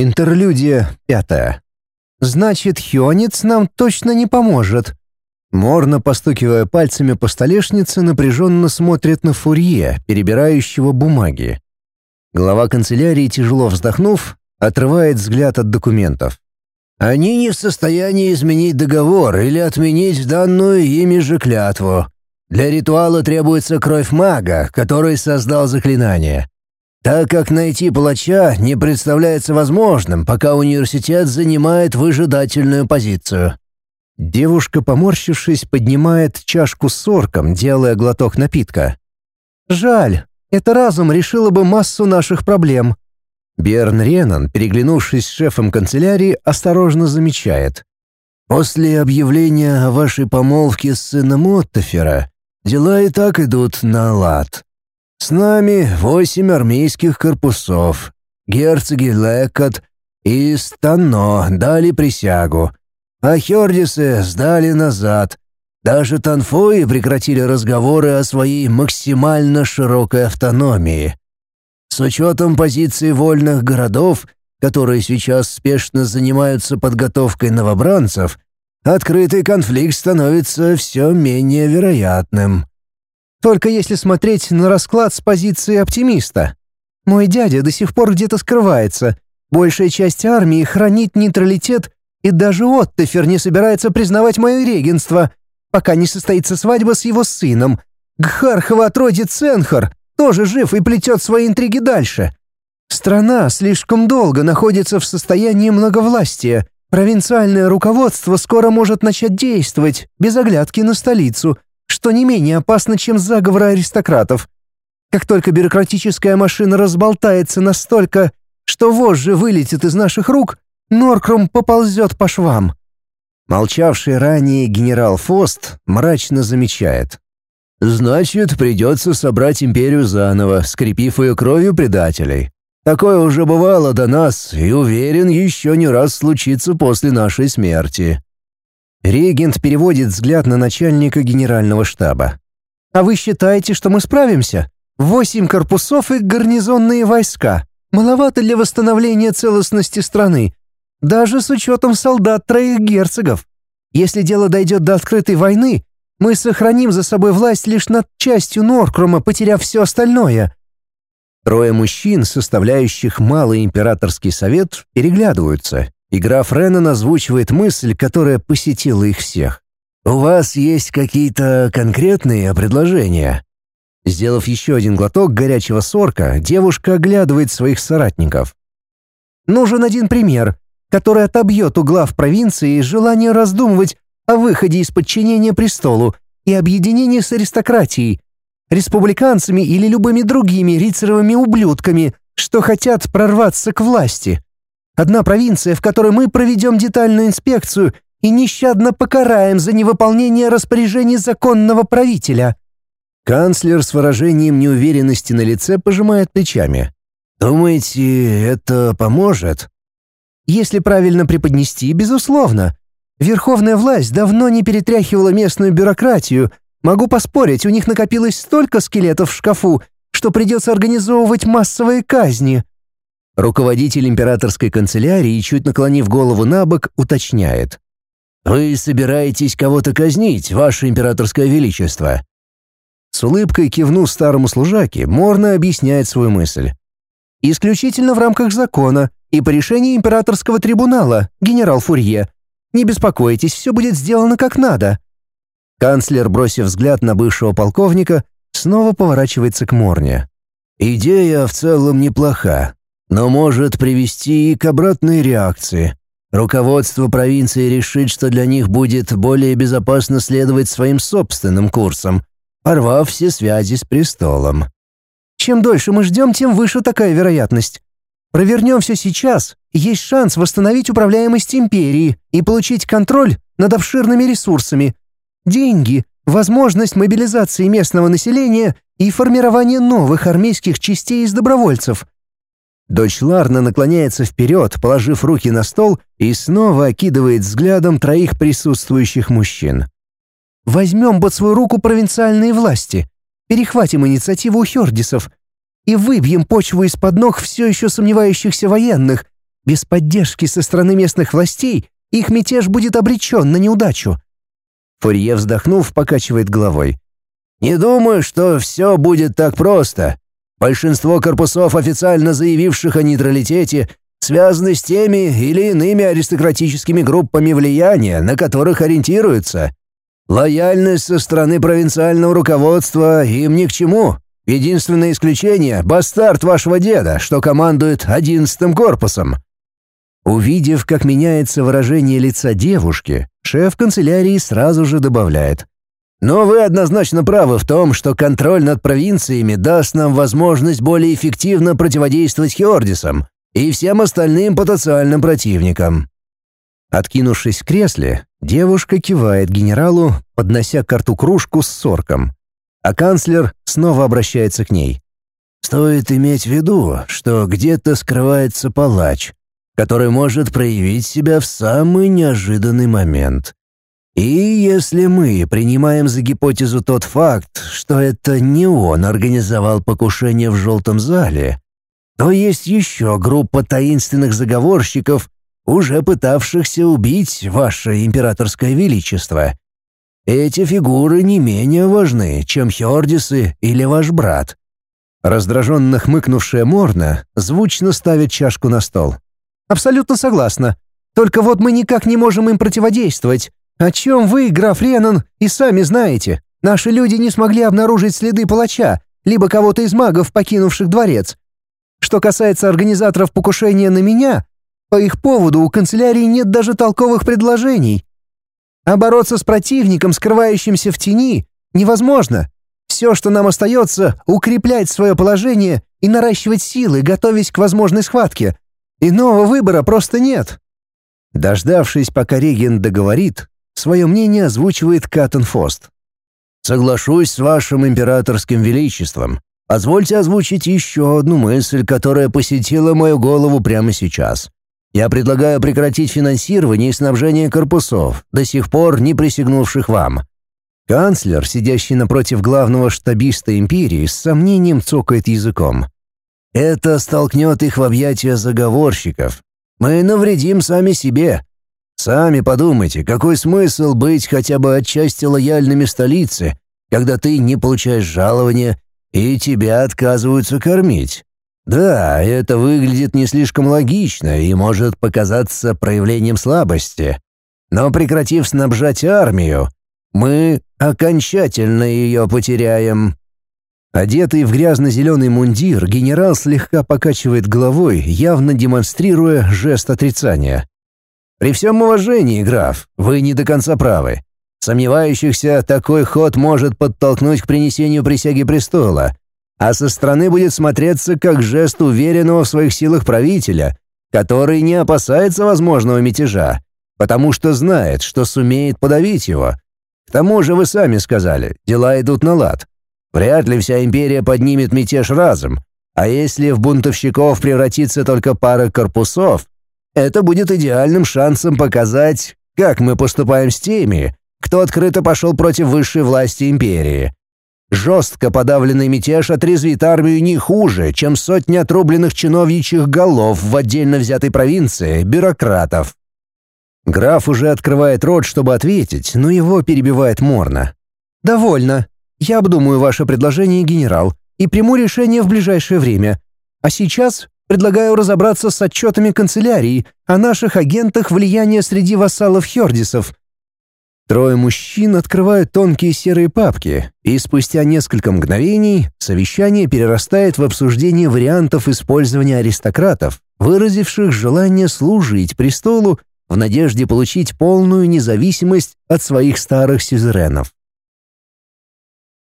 Интерлюдия пятая. Значит, Хионец нам точно не поможет. Морно, постукивая пальцами по столешнице, напряженно смотрит на Фурье, перебирающего бумаги. Глава канцелярии, тяжело вздохнув, отрывает взгляд от документов. «Они не в состоянии изменить договор или отменить данную ими же клятву. Для ритуала требуется кровь мага, который создал заклинание. Так как найти палача не представляется возможным, пока университет занимает выжидательную позицию». Девушка, поморщившись, поднимает чашку с сорком, делая глоток напитка. «Жаль, это разум решило бы массу наших проблем». Берн Ренан, переглянувшись с шефом канцелярии, осторожно замечает. «После объявления о вашей помолвке с сыном Оттофера дела и так идут на лад. С нами восемь армейских корпусов. Герцоги Лекот и Станно дали присягу, а Хердисы сдали назад. Даже Танфои прекратили разговоры о своей максимально широкой автономии. С учетом позиции вольных городов, которые сейчас спешно занимаются подготовкой новобранцев, открытый конфликт становится все менее вероятным. Только если смотреть на расклад с позиции оптимиста. Мой дядя до сих пор где-то скрывается. Большая часть армии хранит нейтралитет, и даже Оттефер не собирается признавать мое регенство, пока не состоится свадьба с его сыном. Гхархова отродье Ценхар тоже жив и плетет свои интриги дальше. Страна слишком долго находится в состоянии многовластия. Провинциальное руководство скоро может начать действовать, без оглядки на столицу — что не менее опасно, чем заговоры аристократов. Как только бюрократическая машина разболтается настолько, что вожжи вылетит из наших рук, Норкрум поползет по швам. Молчавший ранее генерал Фост мрачно замечает. «Значит, придется собрать империю заново, скрепив ее кровью предателей. Такое уже бывало до нас, и уверен, еще не раз случится после нашей смерти». Регент переводит взгляд на начальника генерального штаба. «А вы считаете, что мы справимся? Восемь корпусов и гарнизонные войска. Маловато для восстановления целостности страны. Даже с учетом солдат троих герцогов. Если дело дойдет до открытой войны, мы сохраним за собой власть лишь над частью Норкрума, потеряв все остальное». Трое мужчин, составляющих Малый Императорский Совет, переглядываются и граф Реннон озвучивает мысль, которая посетила их всех. «У вас есть какие-то конкретные предложения?» Сделав еще один глоток горячего сорка, девушка оглядывает своих соратников. «Нужен один пример, который отобьет у глав провинции желание раздумывать о выходе из подчинения престолу и объединении с аристократией, республиканцами или любыми другими рицаровыми ублюдками, что хотят прорваться к власти. Одна провинция, в которой мы проведем детальную инспекцию и нещадно покараем за невыполнение распоряжений законного правителя». Канцлер с выражением неуверенности на лице пожимает плечами. «Думаете, это поможет?» «Если правильно преподнести, безусловно. Верховная власть давно не перетряхивала местную бюрократию. Могу поспорить, у них накопилось столько скелетов в шкафу, что придется организовывать массовые казни. Руководитель императорской канцелярии, чуть наклонив голову на бок, уточняет. «Вы собираетесь кого-то казнить, ваше императорское величество?» С улыбкой кивнув старому служаке, Морно объясняет свою мысль. «Исключительно в рамках закона и по решению императорского трибунала, генерал Фурье. Не беспокойтесь, все будет сделано как надо». Канцлер, бросив взгляд на бывшего полковника, снова поворачивается к Морне. «Идея в целом неплоха, но может привести и к обратной реакции. Руководство провинции решит, что для них будет более безопасно следовать своим собственным курсам, порвав все связи с престолом. Чем дольше мы ждем, тем выше такая вероятность. Провернем все сейчас, есть шанс восстановить управляемость империи и получить контроль над обширными ресурсами. Деньги, возможность мобилизации местного населения и формирование новых армейских частей из добровольцев — Дочь Ларна наклоняется вперед, положив руки на стол и снова окидывает взглядом троих присутствующих мужчин. «Возьмем под свою руку провинциальные власти, перехватим инициативу у Хердисов и выбьем почву из-под ног все еще сомневающихся военных, Без поддержки со стороны местных властей их мятеж будет обречен на неудачу». Фурье, вздохнув, покачивает головой. «Не думаю, что все будет так просто. Большинство корпусов, официально заявивших о нейтралитете, связаны с теми или иными аристократическими группами влияния, на которых ориентируются. Лояльность со стороны провинциального руководства им ни к чему. Единственное исключение — бастард вашего деда, что командует одиннадцатым корпусом». Увидев, как меняется выражение лица девушки, шеф канцелярии сразу же добавляет. «Но вы однозначно правы в том, что контроль над провинциями даст нам возможность более эффективно противодействовать Хеордисам и всем остальным потенциальным противникам». Откинувшись в кресле, девушка кивает генералу, поднося к рту кружку с сорком. А канцлер снова обращается к ней. «Стоит иметь в виду, что где-то скрывается палач, который может проявить себя в самый неожиданный момент. И если мы принимаем за гипотезу тот факт, что это не он организовал покушение в желтом зале, то есть еще группа таинственных заговорщиков, уже пытавшихся убить ваше императорское величество. Эти фигуры не менее важны, чем Хёрдисы или ваш брат». Раздраженно хмыкнувшая Морна звучно ставит чашку на стол. «Абсолютно согласна. Только вот мы никак не можем им противодействовать. О чем вы, граф Реннон, и сами знаете. Наши люди не смогли обнаружить следы палача, либо кого-то из магов, покинувших дворец. Что касается организаторов покушения на меня, по их поводу у канцелярии нет даже толковых предложений. А бороться с противником, скрывающимся в тени, невозможно. Все, что нам остается, укреплять свое положение и наращивать силы, готовясь к возможной схватке. Иного выбора просто нет. Дождавшись, пока Реген договорит, свое мнение озвучивает Каттен Фост. «Соглашусь с вашим императорским величеством. Позвольте озвучить еще одну мысль, которая посетила мою голову прямо сейчас. Я предлагаю прекратить финансирование и снабжение корпусов, до сих пор не присягнувших вам». Канцлер, сидящий напротив главного штабиста империи, с сомнением цокает языком. «Это столкнет их в объятия заговорщиков. Мы навредим сами себе. Сами подумайте, какой смысл быть хотя бы отчасти лояльными столице, когда ты не получаешь жалования и тебя отказываются кормить?» Да, это выглядит не слишком логично и может показаться проявлением слабости. Но прекратив снабжать армию, мы окончательно ее потеряем. Одетый в грязно-зеленый мундир, генерал слегка покачивает головой, явно демонстрируя жест отрицания. «При всем уважении, граф, вы не до конца правы. Сомневающихся такой ход может подтолкнуть к принесению присяги престола, а со стороны будет смотреться как жест уверенного в своих силах правителя, который не опасается возможного мятежа, потому что знает, что сумеет подавить его. К тому же вы сами сказали, дела идут на лад. Вряд ли вся империя поднимет мятеж разом, а если в бунтовщиков превратится только пара корпусов, это будет идеальным шансом показать, как мы поступаем с теми, кто открыто пошел против высшей власти империи. Жестко подавленный мятеж отрезвит армию не хуже, чем сотни отрубленных чиновничьих голов в отдельно взятой провинции бюрократов. Граф уже открывает рот, чтобы ответить, но его перебивает Морна. «Довольно. Я обдумаю ваше предложение, генерал, и приму решение в ближайшее время. А сейчас предлагаю разобраться с отчетами канцелярии о наших агентах влияния среди вассалов Хердисов, Трое мужчин открывают тонкие серые папки, и спустя несколько мгновений совещание перерастает в обсуждение вариантов использования аристократов, выразивших желание служить престолу в надежде получить полную независимость от своих старых сюзеренов.